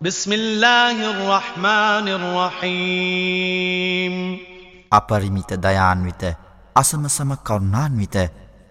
بسم الله الرحمن الرحيم. أبرميت ديان ويت أسم سم كرنان ويت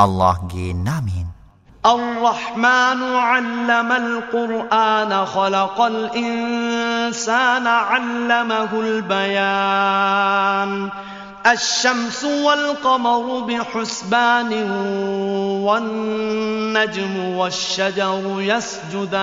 الله جي نامين الرحمن علم القرآن خلق الإنسان علمه البيان. الشمس والقمر بحسبان والنجم والشجر يسجدان.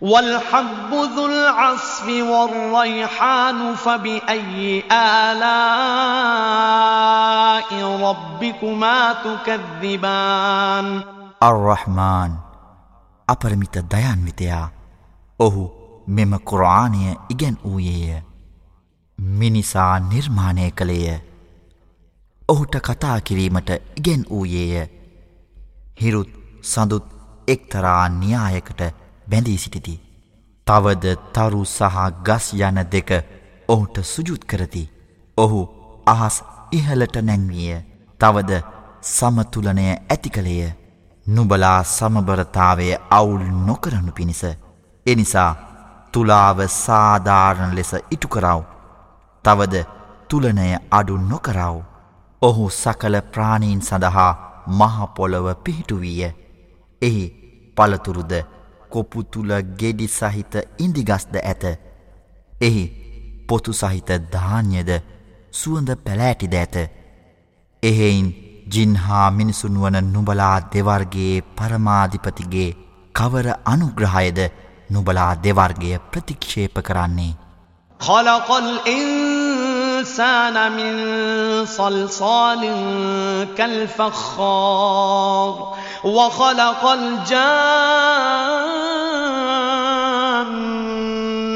والحب ذو العصف والريحان فبأي آلاء ربكما تكذبان අර්රහ්මාන් අපරමිත දයන්විතයා ඔහු මෙම කුරආනය ඉගැන් වූයේය මිනිසා නිර්මාණය කළේය ඔහුට කතා කිරීමට ඉගෙන් වූයේය හිරුත් සඳුත් එක්තරා න්‍යායකට බැඳී සිටිති. තවද තරු සහ ගස් යන දෙක ඔහුට සුජුත් කරති. ඔහු අහස් ඉහලට නැංවිය. තවද සමතුලනය ඇති කළේය. නුබලා සමබරතාවය අවුල් නොකරනු පිණිස. එනිසා තුලාව සාධාරණ ලෙස ඉටු කරව. තවද තුලනය අඩු නොකරව. ඔහු සකල ප්‍රාණීන් සඳහා මහපොළොව පිහිටුවීය. එහි පළතුරුද කොපු තුළ ගෙඩි සහිත ඉන්දිගස්ද ඇත. එහි පොතු සහිත ධාන්‍යද සුවඳ පැලෑටිද ඇත. එහෙයින් ජින්හා මිනිසුන් වන නුබලා දෙවර්ගේ පරමාධිපතිගේ කවර අනුග්‍රහයද නුබලා දෙවර්ගය ප්‍රතික්ෂේප කරන්නේ. خلق الإنسان من صلصال كالفخار وخلق الجان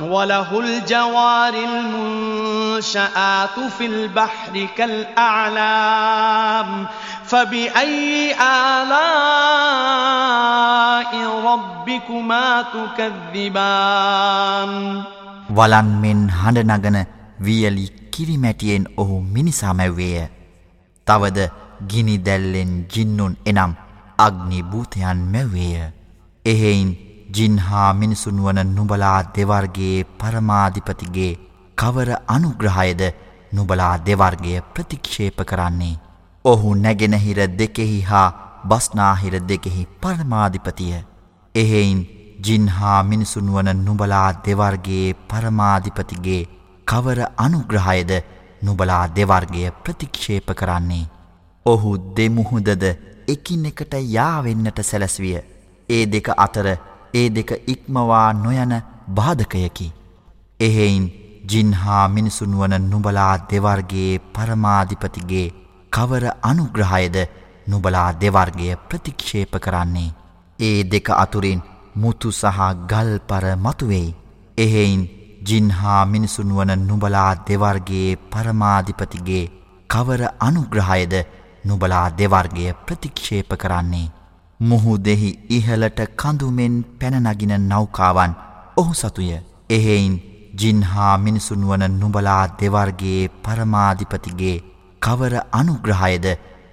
وله الجوار المنشآت في البحر كالأعلام فبأي آلاء ربكما تكذبان වලන් මෙන් හඬනගන වියලි කිරිමැටියෙන් ඔහු මිනිසාමැව්වේය. තවද ගිනි දැල්ලෙන් ජින්නුන් එනම් අග්නි භූතයන් මැව්වේය. එහෙයින් ජින්හා මිනිසුන් වන නුබලා දෙවර්ගේ පරමාධිපතිගේ කවර අනුග්‍රහයද නුබලා දෙවර්ගය ප්‍රතික්ෂේප කරන්නේ. ඔහු නැගෙනහිර දෙකෙහි හා බස්නාහිර දෙකෙහි පරමාධිපතිය. එහෙයින් ජින්හා මිනිසුන් වන නුබලා දෙවර්ගේ පරමාධිපතිගේ කවර අනුග්‍රහයද නුබලා දෙවර්ගය ප්‍රතික්ෂේප කරන්නේ. ඔහු දෙමුහුදද එකින් එකට යාවෙන්නට සැලැස්විය. ඒ දෙක අතර ඒ දෙක ඉක්මවා නොයන බාධකයකි. එහෙයින් ජින්හා මිනිසුන් වන නුබලා දෙවර්ගේ පරමාධිපතිගේ කවර අනුග්‍රහයද නුබලා දෙවර්ගය ප්‍රතික්ෂේප කරන්නේ. ඒ දෙක අතුරින් මුතු සහ ගල්පර මතුවෙයි. එහෙයින් ජින්හා මිනිසුන් වන නුබලා දෙවර්ගේ පරමාධිපතිගේ කවර අනුග්‍රහයද නුබලා දෙවර්ගය ප්‍රතික්ෂේප කරන්නේ. මුහුදෙහි ඉහලට කඳුමෙන් පැනනගින නෞකාවන් ඔහු සතුය. එහෙයින් ජින් හා මිනිසුන් වන නුබලා දෙවර්ගේ පරමාධිපතිගේ කවර අනුග්‍රහයද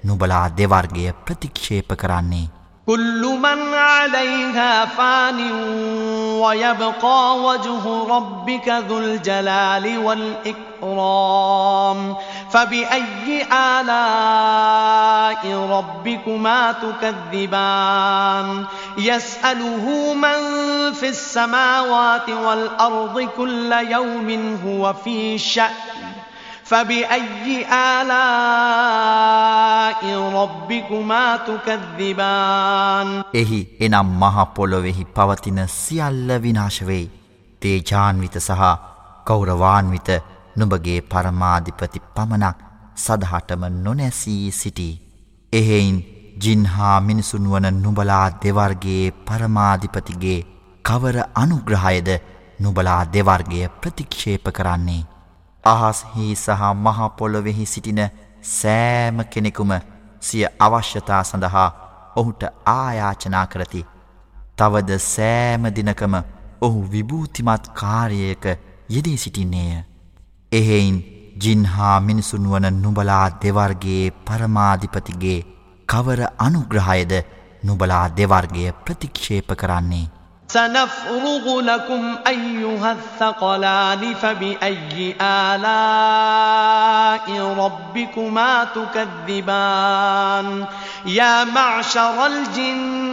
නුබලා දෙවර්ගය ප්‍රතික්ෂේප කරන්නේ. كل من عليها فان ويبقى وجه ربك ذو الجلال والإكرام فبأي آلاء ربكما تكذبان يسأله من في السماوات والأرض كل يوم هو في شأن فبأي آلاء ربكما تكذبان එහි එනම් මහ පොළොවෙහි පවතින සියල්ල විනාශ වෙයි. තේජාන්විත සහ කෞරවාන්විත නුඹගේ පරමාධිපති පමණක් සදහටම නොනැසී සිටී. එහෙයින් ජින්හා මිනිසුන් වන නුබලා දෙවර්ගේ පරමාධිපතිගේ කවර අනුග්‍රහයද නුබලා දෙවර්ගය ප්‍රතික්ෂේප කරන්නේ. අහස්හි සහ මහපොළොවෙහි සිටින සෑම කෙනෙකුම සිය අවශ්‍යතා සඳහා ඔහුට ආයාචනා කරති. තවද සෑම දිනකම ඔහු විභූතිමත් කාරයක යෙදී සිටින්නේය. එහෙයින් ජින්හා මිනිසුන් වන නුබලා දෙවර්ගේ පරමාධිපතිගේ කවර අනුග්‍රහයද නුබලා දෙවර්ගය ප්‍රතික්ෂේප කරන්නේ. سنفرغ لكم أيها الثقلان فبأي آلاء ربكما تكذبان يا معشر الجن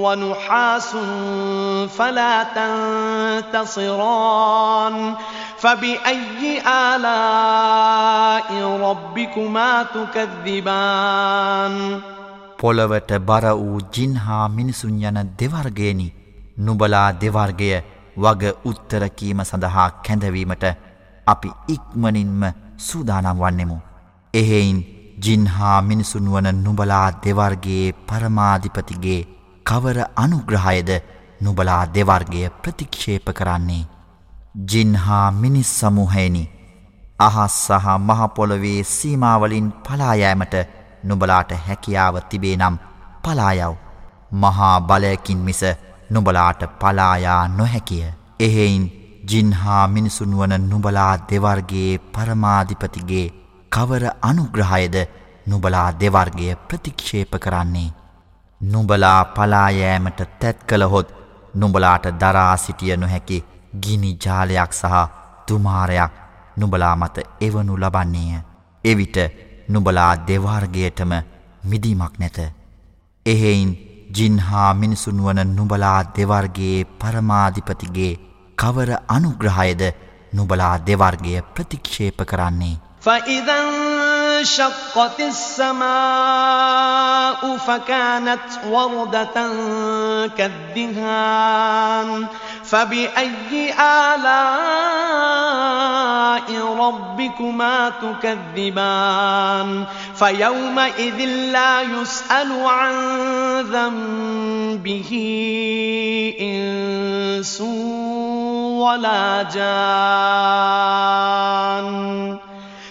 ونحاس فلا تنتصران فبأي آلاء ربكما تكذبان පොළවට බර වූ ජින්හා මිනිසුන් යන දෙවර්ගයනි නුබලා දෙවර්ගය වග උත්තරකීම සඳහා කැඳවීමට අපි ඉක්මනින්ම සූදානම් වන්නෙමු. එහෙයින් ජින්හා මිනිසුන් වන නුබලා දෙවර්ගේ පරමාධිපතිගේ කවර අනුග්‍රහයද නුබලා දෙවර්ගය ප්‍රතික්ෂේප කරන්නේ. ජින්හා මිනිස් සමූහයනි අහස් සහ මහපොළොවේ සීමාවලින් පලායෑමට නුබලාට හැකියාව තිබේ නම් පලායව් මහා බලයකින් මිස නුබලාට පලායා නොහැකිය. එහෙයින් ජින්හා මිනිසුන් වන නුබලා දෙවර්ගේ පරමාධිපතිගේ කවර අනුග්‍රහයද නුබලා දෙවර්ගය ප්‍රතික්ෂේප කරන්නේ. නුඹලා පලායෑමට තැත් කළහොත් නුඹලාට දරා සිටිය නොහැකි ගිනි ජාලයක් සහ තුමාරයක් නුඹලා මත එවනු ලබන්නේය. එවිට නුඹලා දෙවාර්ගයටම මිදීමක් නැත. එහෙයින් ජින්හා මිනිසුන්වන නුබලා දෙවර්ගේ පරමාධිපතිගේ කවර අනුග්‍රහයද නුබලා දෙවර්ගය ප්‍රතික්ෂේප කරන්නේ. ෆයිදන්! انشقت السماء فكانت وردة كالدهان. فبأي آلاء ربكما تكذبان؟ فيومئذ لا يسأل عن ذنبه إنس ولا جان.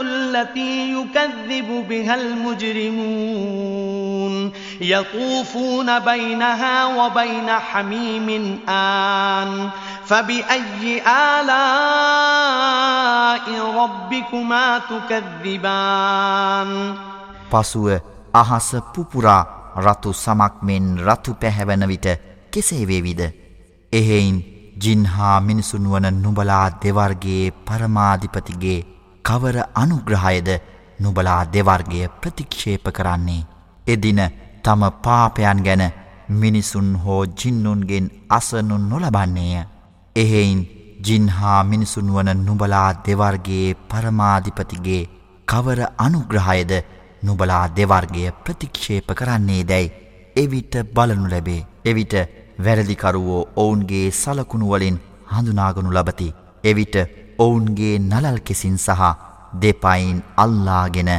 التي يكذب بها المجرمون يطوفون بينها وبين حميم آن فبأي آلاء ربكما تكذبان පසුව අහස පුපුරා රතු සමක් මෙන් රතු පැහැවන විට කෙසේ වේවිද එහෙයින් ජින්හා මිනිසුන් වන නුබලා දෙවර්ගේ පරමාධිපතිගේ කවර අනුග්‍රහයද නුබලා දෙවර්ගය ප්‍රතික්ෂේප කරන්නේ. එදින තම පාපයන් ගැන මිනිසුන් හෝ ජින්නුන්ගෙන් අසනු නොලබන්නේය. එහෙයින් ජින්හා මිනිසුන් වන නුබලා දෙවර්ගේ පරමාධිපතිගේ කවර අනුග්‍රහයද නුබලා දෙවර්ගය ප්‍රතික්ෂේප කරන්නේ දැයි එවිට බලනු ලැබේ. එවිට වැරදිකරුවෝ ඔවුන්ගේ සලකුණුවලින් හඳුනාගනු ලබති. එවිට ඔවුන්ගේ නලල් කෙසින් සහ දෙපයින් අල්ලාගෙන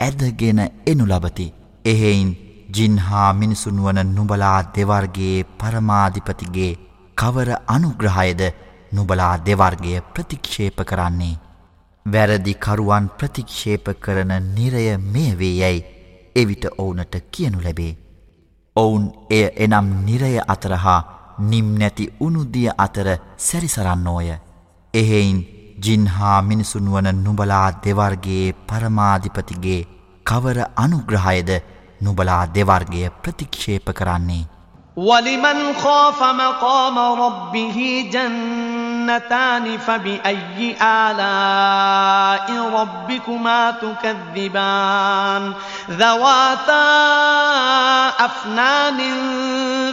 ඇදගෙන එනු ලබති. එහෙයින් ජින්හා මිනිසුන් වන නුබලා දෙවර්ගේ පරමාධිපතිගේ කවර අනුග්‍රහයද නුබලා දෙවර්ගය ප්‍රතික්ෂේප කරන්නේ. වැරදි කරුවන් ප්‍රතික්ෂේප කරන නිරය මේ වේ යැයි එවිට ඔවුනට කියනු ලැබේ. ඔවුන් එය එනම් නිරය අතර හා නිම් නැති උනුදිය අතර සැරිසරන්නෝය. එහෙයින් ජින්හා මිනිසුන් වන නුබලා දෙවර්ගේ පරමාධිපතිගේ කවර අනුග්‍රහයද නුබලා දෙවර්ගය ප්‍රතික්ෂේප කරන්නේ. ولمن خاف مقام ربه جنتان فبأي آلاء ربكما تكذبان ذواتا أفنان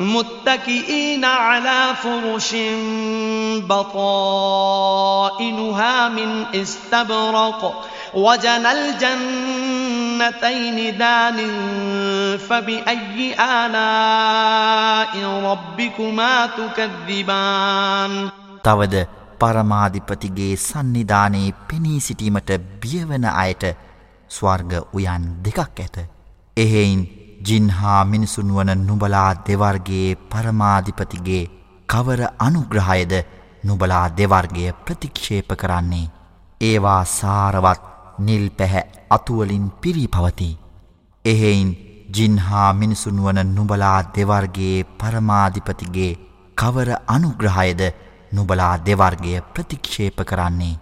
متكئين على فرش بطائنها من استبرق وجنى الجنتين دان فبأي آلاء ربكما تكذبان තවද පරමාධිපතිගේ සන්නිධානයේ පෙනී සිටීමට බියවන අයට ස්වර්ග උයන් දෙකක් ඇත. එහෙයින් ජින්හා මිනිසුන් වන නුබලා දෙවර්ගේ පරමාධිපතිගේ කවර අනුග්‍රහයද නුබලා දෙවර්ගය ප්‍රතික්ෂේප කරන්නේ. ඒවා සාරවත් නිල් පැහැ අතුවලින් පිරී පවති. එහෙයින් ජින්හා මිනිසුන් වන නුබලා දෙවර්ගේ පරමාධිපතිගේ කවර අනුග්‍රහයද නුබලා දෙවර්ගය ප්‍රතික්ෂේප කරන්නේ.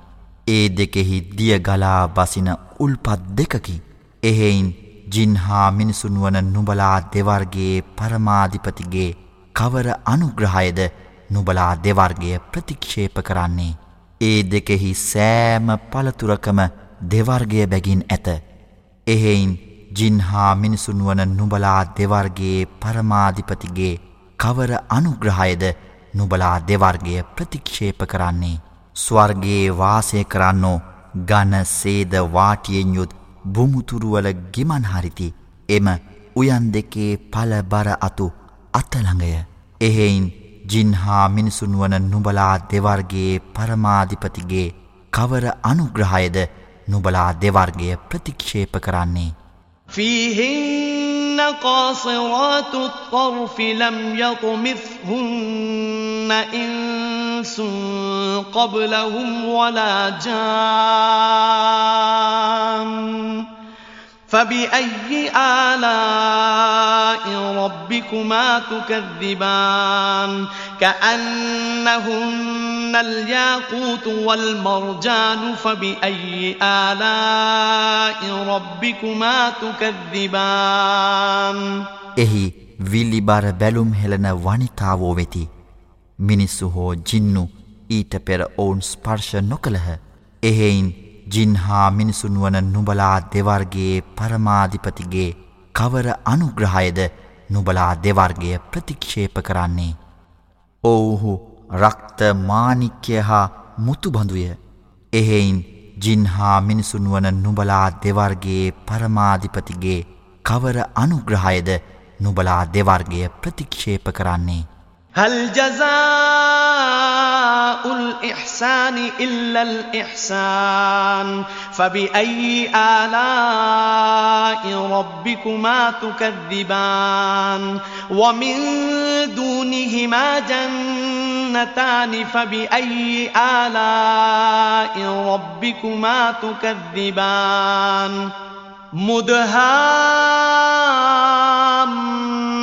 ඒ දෙකෙහි දිය ගලා බසින උල්පත් දෙකකි. එහෙයින් ජින්හා මිනිසුන් වන නුබලා දෙවර්ගේ පරමාධිපතිගේ කවර අනුග්‍රහයද නුබලා දෙවර්ගය ප්‍රතික්ෂේප කරන්නේ. ඒ දෙකෙහි සෑම පළතුරකම දෙවර්ගය බැගින් ඇත. එහෙයින් ජින්හා මිනිසුන් වන නුබලා දෙවර්ගේ පරමාධිපතිගේ කවර අනුග්‍රහයද නුබලා දෙවර්ගය ප්‍රතික්ෂේප කරන්නේ. ස්වර්ගේ වාසය කරන්නෝ ගන සේද වාටියෙන් යුත් බුමුතුරුවල ගෙමන් හරිති එම උයන් දෙකේ පල බර අතු අත්තළඟය. එහෙයින් ජින්හා මිනිසුන් වන නුබලා දෙවර්ගේ පරමාධිපතිගේ කවර අනුග්‍රහයද නුබලා දෙවර්ගය ප්‍රතික්ෂේප කරන්නේ. فيهن قاصرات الطرف لم يطمثهن إنس قبلهم ولا جان فبأي آلاء ربكما تكذبان كأنهن الياقوت والمرجان فبأي آلاء ربكما تكذبان එහි විල්ලිබර බැලුම් හෙළන වනිතාවෝ වෙති. මිනිස්සු හෝ ජින්නු ඊට පෙර ඔවුන් ස්පර්ශ නොකළහ. එහෙයින් ජින්හා මිනිසුන් වන නුබලා දෙවර්ගේ පරමාධිපතිගේ කවර අනුග්‍රහයද නුබලා දෙවර්ගය ප්‍රතික්ෂේප කරන්නේ. ඔවුහු රක්ත මානික්‍ය හා මුතුබඳුය එහෙයින් ජින්හා මිනිසුන් වන නුබලා දෙවර්ගේ පරමාධිපතිගේ කවර අනුග්‍රහයද නුබලා දෙවර්ගය ප්‍රතික්ෂේප කරන්නේ. هل جزاء الإحسان إلا الإحسان؟ فبأي آلاء ربكما تكذبان؟ ومن دونهما جنتان فبأي آلاء ربكما تكذبان؟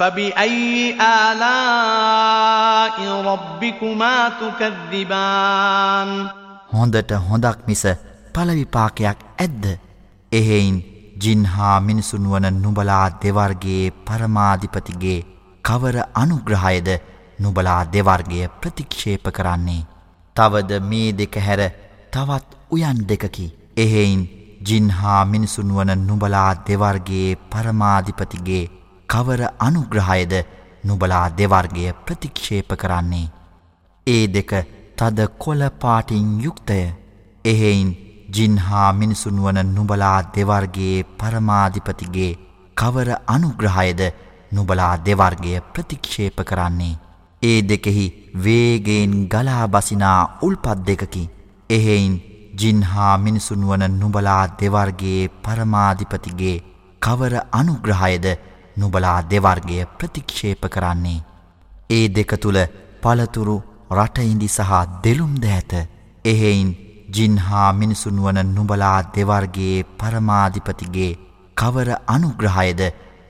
فبأي آلاء ربكما تكذبان හොඳට හොඳක් මිස පලවිපාකයක් ඇද්ද එහෙයින් ජින්හා මිනිසුන් වන නුබලා දෙවර්ගේ පරමාධිපතිගේ කවර අනුග්‍රහයද නුබලා දෙවර්ගය ප්‍රතික්ෂේප කරන්නේ. තවද මේ දෙක හැර තවත් උයන් දෙකකි. එහෙයින් ජින්හා මිනිසුන් වන නුබලා දෙවර්ගේ පරමාධිපතිගේ කවර අනුග්‍රහයද නුබලා දෙවර්ගය ප්‍රතික්ෂේප කරන්නේ. ඒ දෙක තද කොලපාටින් යුක්තය එහෙයින් ජින්හා මිනිසුන් වන නුබලා දෙවර්ගේ පරමාධිපතිගේ කවර අනුග්‍රහයද නුබලා දෙවර්ගය ප්‍රතික්ෂේප කරන්නේ. ඒ දෙකෙහි වේගෙන් ගලා බසිනා උල්පත් දෙකකි. එහෙයින් ජින්හා මිනිසුන් වන නුබලා දෙවර්ගේ පරමාධිපතිගේ කවර අනුග්‍රහයද නුබලා දෙවර්ගය ප්‍රතික්ෂේප කරන්නේ. ඒ දෙක තුළ පළතුරු රටඉදි සහ දෙලුම්ද ඇත එහෙයින් ජින්හා මිනිසුන් වන නුබලා දෙවර්ගේ පරමාධිපතිගේ කවර අනුග්‍රහයද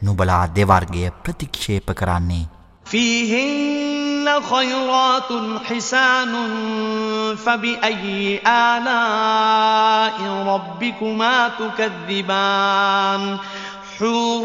නුබලා දෙවර්ගය ප්‍රතික්ෂේප කරන්නේ. فيهن خيرات حسان فبأي آلاء ربكما تكذبان حور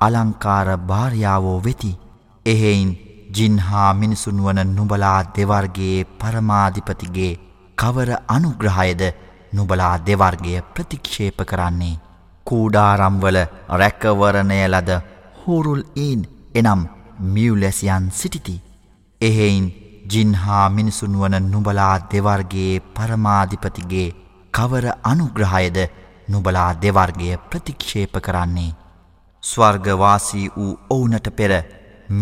අලංකාර භාර්යාවෝ වෙති. එහෙයින් ජින්හා මිනිසුන් වන නුබලා දෙවර්ගේ පරමාධිපතිගේ කවර අනුග්‍රහයද නුබලා දෙවර්ගය ප්‍රතික්ෂේප කරන්නේ. කූඩාරම්වල රැකවරණය ලද හුරුල් ඊන් එනම් මියවලැසියන් සිටිති. එහෙයින් ජින්හා මිනිසුන් වන නුබලා දෙවර්ගේ පරමාධිපතිගේ කවර අනුග්‍රහයද නුබලා දෙවර්ගය ප්‍රතික්ෂේප කරන්නේ. ස්වර්ගවාසී වූ ඔවුනට පෙර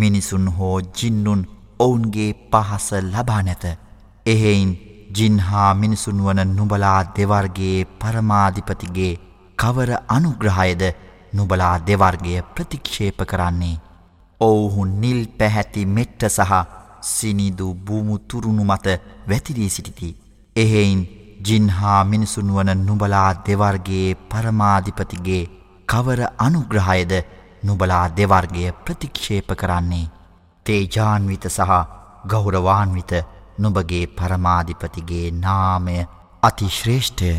මිනිසුන් හෝ ජින්නුන් ඔවුන්ගේ පහස ලබා නැත. එහෙයින් ජින්හා මිනිසුන් වන නුබලා දෙවර්ගේ පරමාධිපතිගේ කවර අනුග්‍රහයද නුබලා දෙවර්ගය ප්‍රතික්ෂේප කරන්නේ. ඔවුහු නිල් පැහැති මෙට්ට සහ සිනිදු භූමු තුරුණු මත වැතිරී සිටිති. එහෙයින් ජින්හා මිනිසුන් වන නුබලා දෙවර්ගේ පරමාධිපතිගේ කවර අනුග්‍රහයද නුබලා දෙවර්ගය ප්‍රතික්ෂේප කරන්නේ. තේජාන්විත සහ ගෞරවාන්විත නුබගේ පරමාධිපතිගේ නාමය අතිශ්‍රේෂ්ඨය